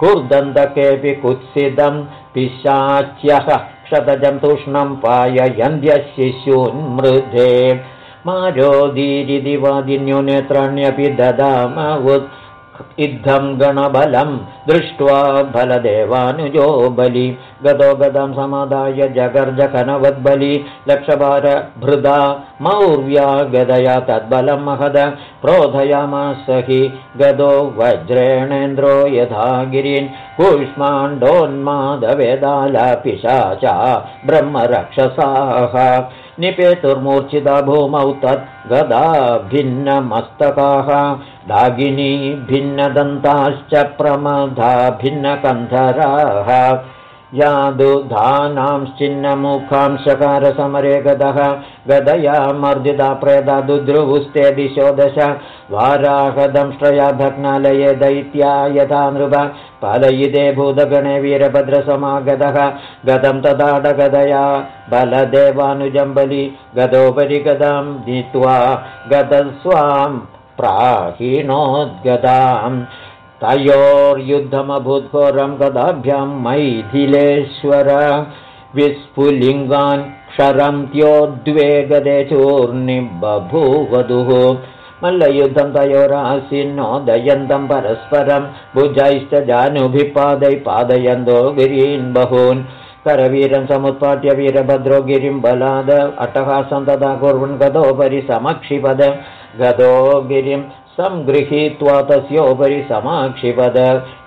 कुर्दन्तकेऽपि कुत्सितं पिशाच्यः क्षतजं तूष्णं पाययन्त्यः शिशून्मृधे मारोदीरिति वादिन्यो नेत्राण्यपि ददाम इद्धं गणबलं दृष्ट्वा बलदेवानुजो बलि। गतो गदं समादाय जगर्जकनवद्बलि। लक्षभारभृदा मौर्व्या गदया तद्बलं महद। प्रोधयामास हि गदो वज्रेणेन्द्रो यथा गिरीन् कूष्माण्डोन्मादवेदालपिशाचा ब्रह्मरक्षसाः निपेतुर्मूर्च्छिता भूमौ तत् गदा भिन्नमस्तकाः दागिनी भिन्नदन्ताश्च प्रमदा भिन्नकन्धराः यादुधानांश्चिन्नमुखांशकारसमरे गतः गदया मर्दिता प्रेदा दुद्रुवुस्ते दिशो दश वाराहदंष्ट्रया भग्नालये दैत्या यथा नृप पालयिते भूतगणे वीरभद्रसमागतः गतं तदाडगदया बलदेवानुजम्बलि गतोपरि गदां नीत्वा गतस्वां प्राहीणोद्गदाम् तयोर्युद्धमभूद्घोरं गदाभ्यां मैथिलेश्वर। विस्फुलिङ्गान् क्षरन्त्योद्वे गदे चूर्णिबभूवधुः मल्लयुद्धं तयोरासीन्नोदयन्तं परस्परं। भुजैश्च जानुभि पादयन्तो गिरीन् बहून्। करवीरं समुत्पाट्य वीरभद्रो गिरिं बलाद। अट्टहासं तदा कुर्वन् गतोपरि समक्षिपद। गतो गिरिं सङ्गृहीत्वा तस्योपरि समाक्षिपद।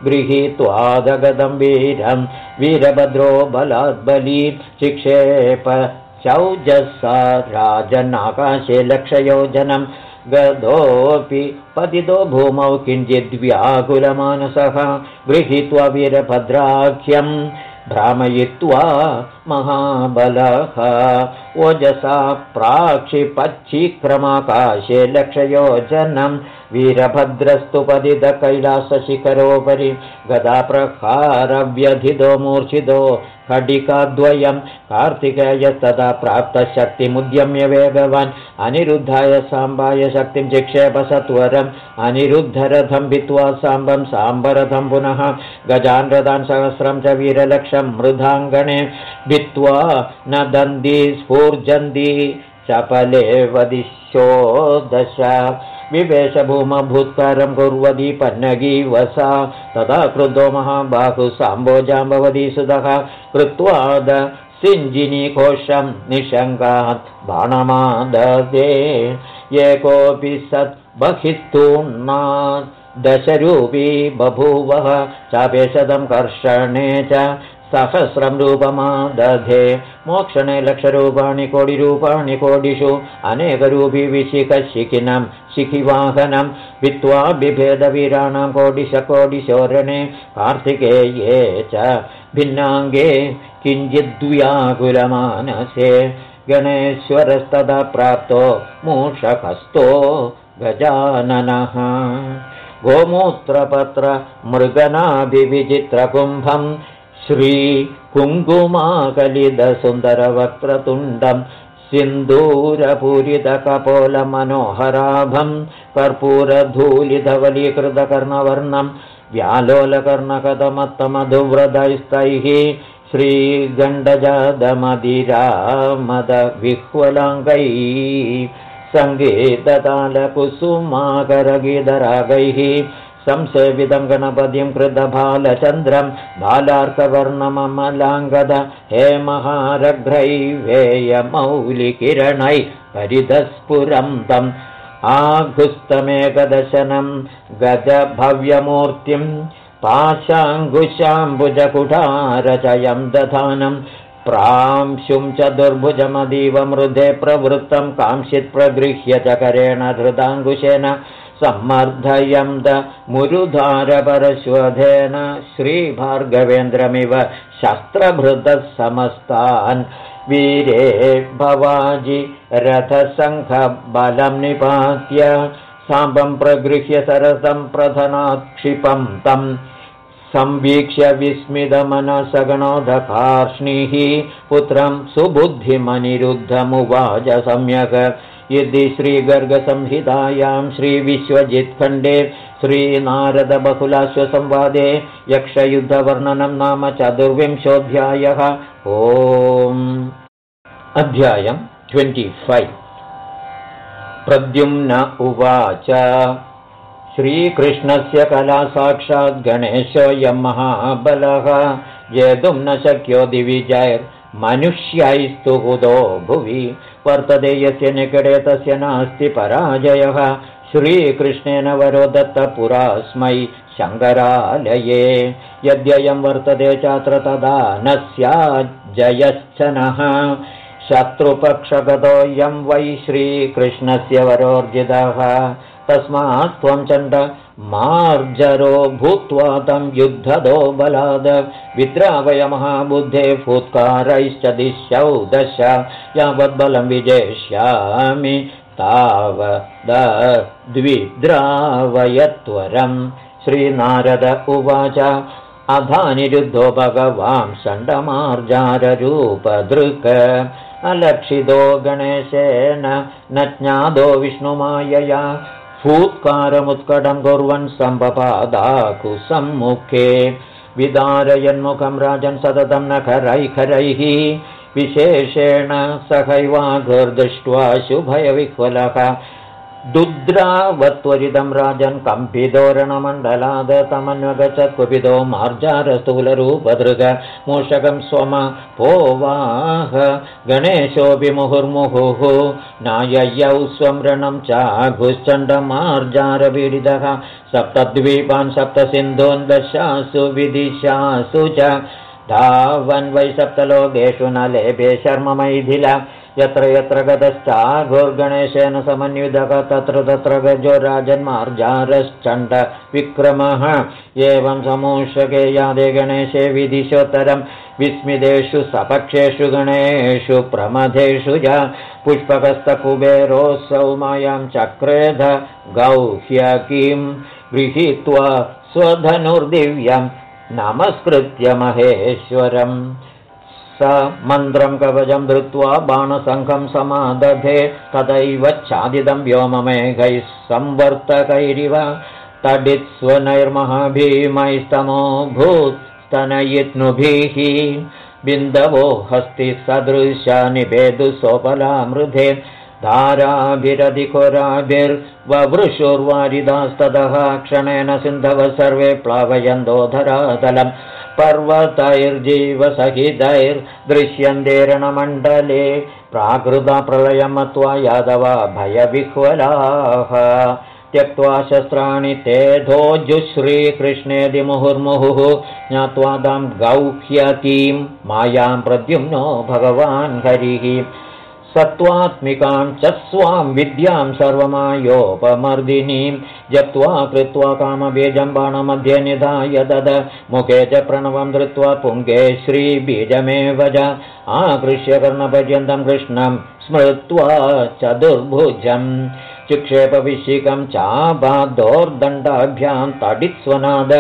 गृहीत्वादगतं वीरं वीरभद्रो बलाद्बली चिक्षेप। चौजसा राजन्नाकाशे लक्षयोजनं गतोऽपि पतितो भूमौ किञ्चिद्व्याकुलमानसः गृहीत्वा वीरभद्राख्यम् भ्रामयित्वा महाबलः। ओजसा प्राक्षिपच्छीक्रमाकाशे लक्षयोजनं। वीरभद्रस्तुपदितकैलासशिखरोपरि गदाप्रहारव्यधितो मूर्छितो। खडिकाद्वयं कार्तिकेयस्तदा प्राप्तशक्तिमुद्यम्य वेगवान्। अनिरुद्धाय साम्बाय शक्तिं चिक्षेपसत्वरम् अनिरुद्धरथं भित्त्वा साम्बं साम्बरथं पुनः। गजान् रथान् सहस्रं च वीरलक्षं मृधाङ्गणे न दन्दी स्फूर्जन्ती चपले वदिशो दश। विवेशभूमभूत्कारं कुर्वती पन्नगी वसा। तदा क्रुद्धो महाबाहु साम्बोजाम्बवती सुतः। कृत्वाद सिञ्जिनीकोशं निशङ्गात् बाणमाददे एकोऽपि सत् बहिस्तूर्णात् दशरूपी बभूवः। चापेशतं कर्षणे च सहस्रं रूपमादधे मोक्षणे लक्षरूपाणि कोटिरूपाणि कोडिषु अनेकरूपी विशिखशिखिनं भित्त्वा बिभेदवीराणां कोडिशकोडिशोरणे कार्तिकेये च भिन्नाङ्गे किञ्चिद्व्याकुलमानसे। गणेश्वरस्तदा प्राप्तो मूषकस्तो गजाननः। गोमूत्रपत्रमृगनाभिविचित्रकुम्भम् श्रीकुङ्कुमाकलिदसुन्दरवक्त्रतुण्डं सिन्दूरपूरितकपोलमनोहराभं कर्पूरधूलिधवलीकृतकर्णवर्णं व्यालोलकर्णकदमत्तमधुव्रतैस्तैः श्रीगण्डजादमदिरामदविह्वलाङ्गैः सङ्गीततालकुसुमाकरगीतरागैः संसेवितं गणपतिं कृतबालचन्द्रं बालार्कवर्णममलाङ्गद हे महारघ्रैवेयमौलिकिरणै परितस्फुरं तम् आघुस्तमेकदशनं गजभव्यमूर्तिं पाशाङ्कुशाम्बुजकुटारचयं दधानं प्रांशुं च दुर्भुजमदीव मृधे प्रवृत्तं कांशित्प्रगृह्य चकरेण धृताङ्कुशेन सम्मर्धयं द मुरुधारपरश्वधेन श्रीभार्गवेन्द्रमिव शस्त्रभृतः समस्तान् वीरे भवाजि रथसङ्घबलं निपात्य साम्बं प्रगृह्य सरसं प्रधनात्क्षिपं तं। संवीक्ष्य विस्मितमनसगणोदकार्ष्णिः पुत्रं सुबुद्धिमनिरुद्धमुवाच सम्यक् यदि श्रीगर्गसंहितायां श्रीविश्वजित्खण्डे श्रीनारदबहुलाश्वसंवादे यक्षयुद्धवर्णनं नाम चतुर्विंशोऽध्यायः। ओम्। अध्यायम् ट्वेण्टिफैव् प्रद्युम्न उवाच। श्रीकृष्णस्य कला साक्षात् गणेशोऽयं महाबलः। जेतुं न शक्यो दिविजैर्मनुष्यैस्तु कुतो भुवि वर्तते यस्य निकटे तस्य नास्ति पराजयः। श्रीकृष्णेन वरो दत्तपुरास्मै शङ्करालये। यद्ययं वर्तते चात्र तदा न स्याज्जयश्च नः। शत्रुपक्षगतोऽयं वै श्रीकृष्णस्य वरोर्जितः तस्मात् त्वं चण्ड मार्जरो भूत्वा तं युद्धदो बलाद। विद्रावय महाबुद्धे फुत्कारैश्च दिश्यौ दश। यावद्बलं विजेष्यामि तावद्विद्रावयत्वरम् श्रीनारद उवाच अधानिरुद्धो भगवान् षण्डमार्जाररूपदृक्। अलक्षितो गणेशेन न ज्ञातो विष्णुमायया फूत्कारमुत्कटं कुर्वन् सम्पपादाकुसम्मुखे विदारयन्मुखं राजन् सततं न खरैखरैः विशेषेण सहैवाघुर्दृष्ट्वा शुभयविह्वलः दुद्रावत्वरिदं राजन् कम्पितोरणमण्डलादतमन्वगच्छत्कुपितो मार्जारस्थूलरूपदृग मूषकं स्वम पोवाह गणेशोऽपि मुहुर्मुहुः नाययौ स्वं रणं चाघुश्चण्डमार्जारपीडितः सप्तद्वीपान् सप्तसिन्धून् दशासु विदिशासु च धावन् वै सप्तलोकेषु न लेभे शर्म मैथिल यत्र यत्र गतश्चाघोर्गणेशेन समन्वितः तत्र तत्र गजो राजन्मार्जारश्चण्ड विक्रमः। एवं समूषके यादे गणेशे विदिशोत्तरं विस्मितेषु सपक्षेषु गणेषु प्रमथेषु च पुष्पकस्तकुबेरोऽसौ मायां चक्रेध गौह्यकीं गृहीत्वा स्वधनुर्दिव्यम् नमस्कृत्य महेश्वरम् स मन्त्रं कवचं धृत्वा बाणसङ्घं समादधे तदैव चादिदं व्योममेघैः संवर्तकैरिव तडित्स्वनैर्महाभीमैस्तमो भूत्स्तनयित्नुभिः बिन्दवो हस्ति सदृशानि भेदुसोपलामृधे धाराभिरधिकुराभिर्ववृषुर्वारिदास्ततः क्षणेन सिन्धवः सर्वे प्लावयन्तो धरातलम् पर्वतैर्जीवसहितैर्दृश्यन्तेरणमण्डले प्राकृतप्रलयमत्वा यादवा भयविह्वलाः। त्यक्त्वा शस्त्राणि तेधोजुश्रीकृष्णेदि मुहुर्मुहुः ज्ञात्वा तां गौह्यतीं मायां प्रद्युम्नो भगवान् हरिः सत्त्वात्मिकां च स्वां विद्यां सर्वमायोपमर्दिनीं जप्त्वा कृत्वा कामबीजं बाणमध्ये निधाय दद मुखे च प्रणवं धृत्वा पुङ्गे श्रीबीजमेव च। आकृष्य कर्णपर्यन्तं कृष्णं स्मृत्वा चतुर्भुजम् चिक्षेपविशिकं चाबादोर्दण्डाभ्यां तडित्स्वनाद।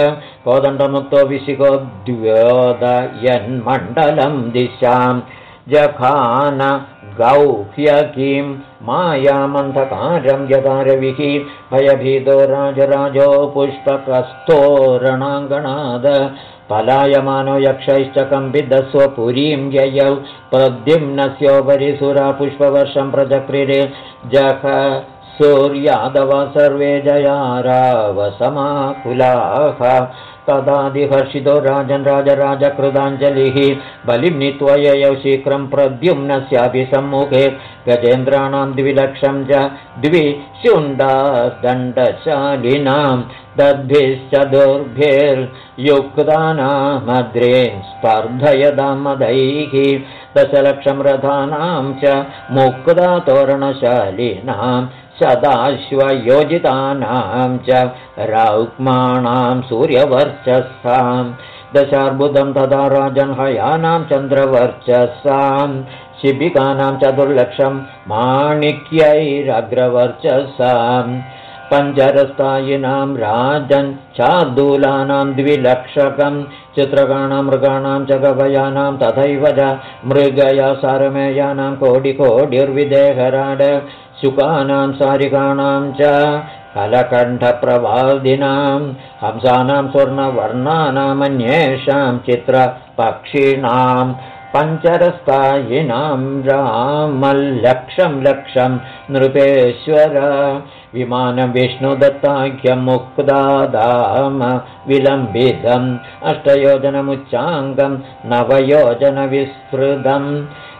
कोदण्डमुक्तो विशिको द्व्योदयन्मण्डलं दिशां। जखान गौह्यकीं मायामन्धकारं यदारविः भयभीतो राजराजो पुष्पकस्थो रणाङ्गणाद पलायमानो यक्षैश्च कम्बिदस्वपुरीं ययौ प्रद्युम्नस्योपरि सुरा पुष्पवर्षं प्रचक्रिरे जख सूर्यादव सर्वे जयारावसमाकुलाः तदादिहर्षितो राजन् राजराजकृताञ्जलिः बलिं नीत्वा शीघ्रं प्रद्युम्नस्यापि सम्मुखे गजेन्द्राणां द्विलक्षं च द्विशुण्डादण्डशालिनां दद्भिश्चतुर्भिर्युक्तानामद्रेन् स्पर्धयदां मदैः दशलक्षं रथानां च मुक्तातोरणशालिनां सदाश्वयोजितानां च रौक्माणां सूर्यवर्चसां दशार्बुदं तदा राजन्हयानां चन्द्रवर्चसां शिबिकानां चतुर्लक्षं माणिक्यैरग्रवर्चसां पञ्चरस्थायिनां राजन् चार्दूलानां द्विलक्षकं। चित्रकाणां मृगाणां च गवयानां तथैव च मृगया सारमेयानां कोटिकोटिर्विदेहराड शुकानां सारिकाणां च कलकण्ठप्रवादिनां हंसानां स्वर्णवर्णानामन्येषां चित्रपक्षिणां पञ्चरस्थायिनां रामल्लक्षं लक्षं नृपेश्वर विमानं विष्णुदत्ताख्यमुक्तादाम विलम्बितम् अष्टयोजनमुच्चाङ्गं नवयोजनविस्तृतम्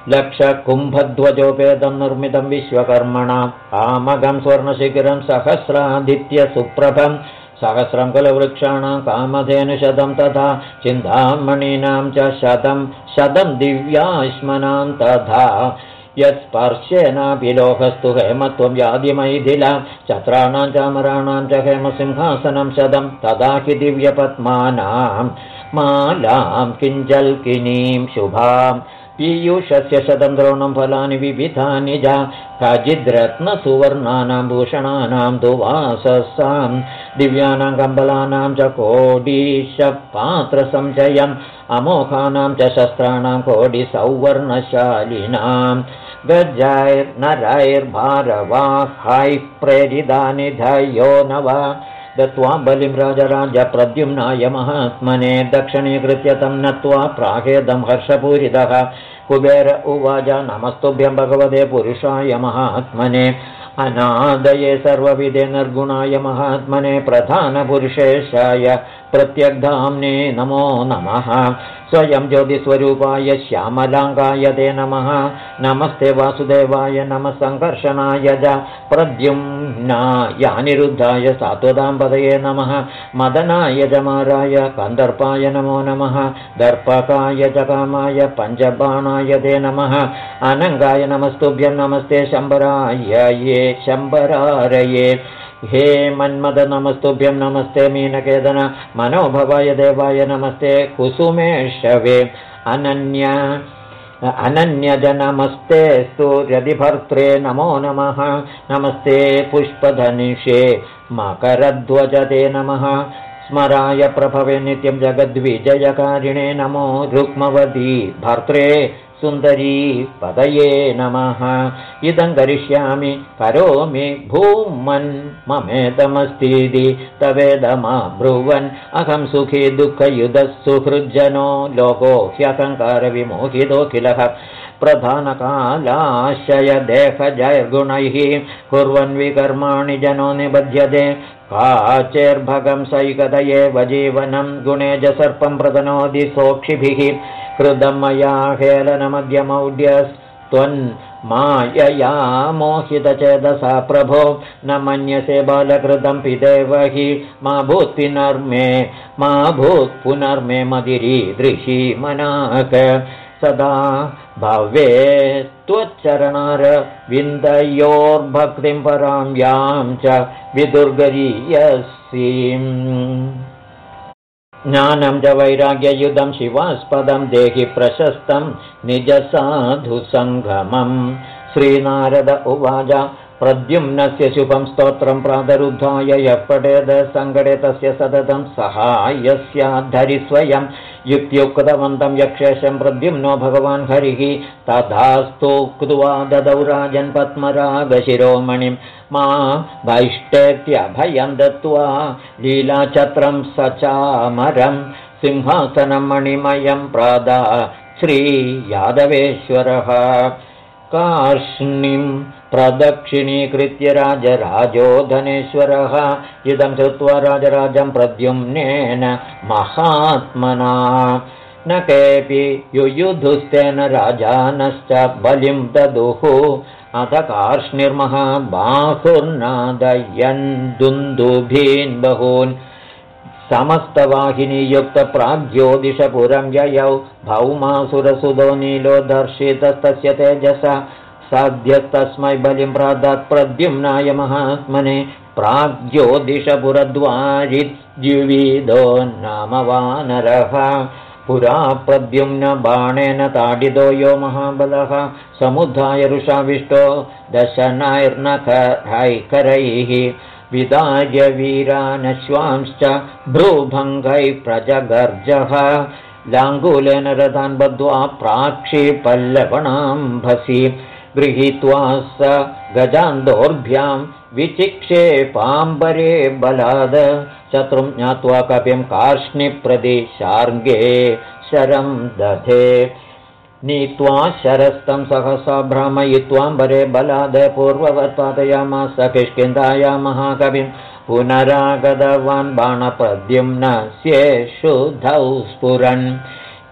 लक्षकुम्भध्वजोपेदं निर्मितं विश्वकर्मणाम् आमगं स्वर्णशिखिरं सहस्रादित्यसुप्रभं सहस्रं कुलवृक्षाणां कामधेनुशतं तथा चिन्तामणीनां च शतं। शतं दिव्याश्मनां तथा। यत्स्पर्शेनापि लोहस्तु हेमत्वं यादिमैथिला। चत्राणां चामराणां च हेमसिंहासनं शतं। तदा हि दिव्यपद्मानां। मालां किञ्जल्किनीं शुभाम् पीयूषस्य शतं द्रोणं फलानि विविधानि जा काचिद्रत्नसुवर्णानां भूषणानां तु वाससां दिव्यानां कम्बलानां च कोडीशपात्रसञ्चयम् अमोघानां च शस्त्राणां कोडिसौवर्णशालिनां गजैर्नरैर्भारवाहैः प्रेरितानि धयो न वा दत्त्वा बलिं राजराज प्रद्युम्नाय महात्मने दक्षिणीकृत्य तं नत्वा प्राहेदं हर्षपूरितः। कुबेर उवाच नमस्तुभ्यं भगवते पुरुषाय महात्मने। अनादये सर्वविधे निर्गुणाय महात्मने प्रधानपुरुषेशाय। प्रत्यग्धाम्ने नमो नमः स्वयं ज्योतिस्वरूपाय श्यामलाङ्गाय ते नमः। नमस्ते वासुदेवाय नमः सङ्कर्षणाय च प्रद्युम्नायानिरुद्धाय सात्वदाम्पदये नमः। मदनाय जमाराय कन्दर्पाय नमो नमः। दर्पकाय च कामाय पञ्चबाणाय ते नमः। अनङ्गाय नमस्तुभ्यं नमस्ते शम्बराय ये शम्बरारये हे मन्मद नमस्तुभ्यं नमस्ते मीनकेदन मनोभवाय देवाय नमस्ते कुसुमेशवे अनन्य अनन्यजनमस्ते स्तुर्यदिभर्त्रे नमो नमः। नमस्ते पुष्पधनिषे मकरध्वजते नमः स्मराय प्रभवे नित्यं जगद्विजयकारिणे नमो रुक्मवती। भर्त्रे सुन्दरी पदये नमः। इदं करिष्यामि करोमि भूमन् ममेदमस्तीति तवेदमा ब्रुवन् अहं सुखी दुःखयुधः सुहृज्जनो लोको ह्यहङ्कारविमोहितो किलः प्रधानकालाशय देहजैर्गुणैः कुर्वन् विकर्माणि जनो निबध्यते। काचेर्भगं सैकतये वजीवनं गुणे च सर्पं प्रतनोति सोक्षिभिः। कृतं मया मायया मोहितचेदसा प्रभो। न मन्यसे बालकृतं पिदेव हि मा भूत्पुनर्मे मा भूत्पुनर्मे मदिरीदृशी मनाक। सदा भवे त्वच्चरणार विन्दयोर्भक्तिं परां यां च विदुर्गरीयसीम्। ज्ञानं च वैराग्ययुधं शिवास्पदं देहि प्रशस्तं निजसाधुसङ्गमम्। श्रीनारद उवाच प्रद्युम्नस्य शुभं स्तोत्रं प्रातरुद्धाय यः पठेद सङ्कटे तस्य सततं सहायस्याद्धरि स्वयं युक्त्युक्तवन्तं यक्षेशं प्रद्युम्नो भगवान् हरिः तथास्तुक्त्वा ददौ राजन् पद्मरागशिरोमणिं मा भैष्टेत्यभयं दत्त्वा लीलाचत्रं स चामरं सिंहासनं मणिमयं प्रादा श्रीयादवेश्वरः कार्ष्णिं प्रदक्षिणीकृत्य राजराजो धनेश्वरः इदं श्रुत्वा राजराजं प्रद्युम्नेन महात्मना। न केऽपि युयुधुस्तेन राजानश्च बलिं ददुः अथ कार्ष्णिर्महाबाहुर्नादयन् दुन्दुभीन् बहून्। समस्तवाहिनीयुक्तप्राग्ज्योतिषपुरं ययौ भौमासुरसुधो नीलो दर्शितस्तस्य तेजसा साध्यस्तस्मै बलिं प्रादात् प्रद्युम्नाय महात्मने प्राग्ज्योतिषपुरद्वारिद्युविदो नाम वानरः। पुरा प्रद्युम्न बाणेन ताडितो यो महाबलः। समुद्धाय रुषाविष्टो दशनैर्नखरैः विदाय वीरानश्वांश्च भ्रूभङ्गैः प्रजगर्जः। लाङ्गूलेन रथान् बद्ध्वा प्राक्षिपल्लवणाम्भसि गृहीत्वा स गजान्दोर्भ्यां विचिक्षेपाम्बरे बलाद। शत्रुं ज्ञात्वा कपिं कार्ष्णिप्रति शार्ङ्गे शरं दधे। नीत्वा शरस्तं सहसा भ्रमयित्वाम्बरे बलाद। पूर्ववत् पातयामास किष्किन्दाया महाकविं पुनरागतवान् बाणपद्युम्नस्येषुधौ स्फुरन्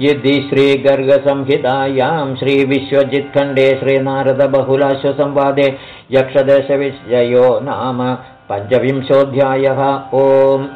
यदि श्रीगर्गसंहितायां श्रीविश्वजित्खण्डे श्रीनारदबहुलाश्वसंवादे यक्षदशविषयो नाम पञ्चविंशोऽध्यायः। ओम्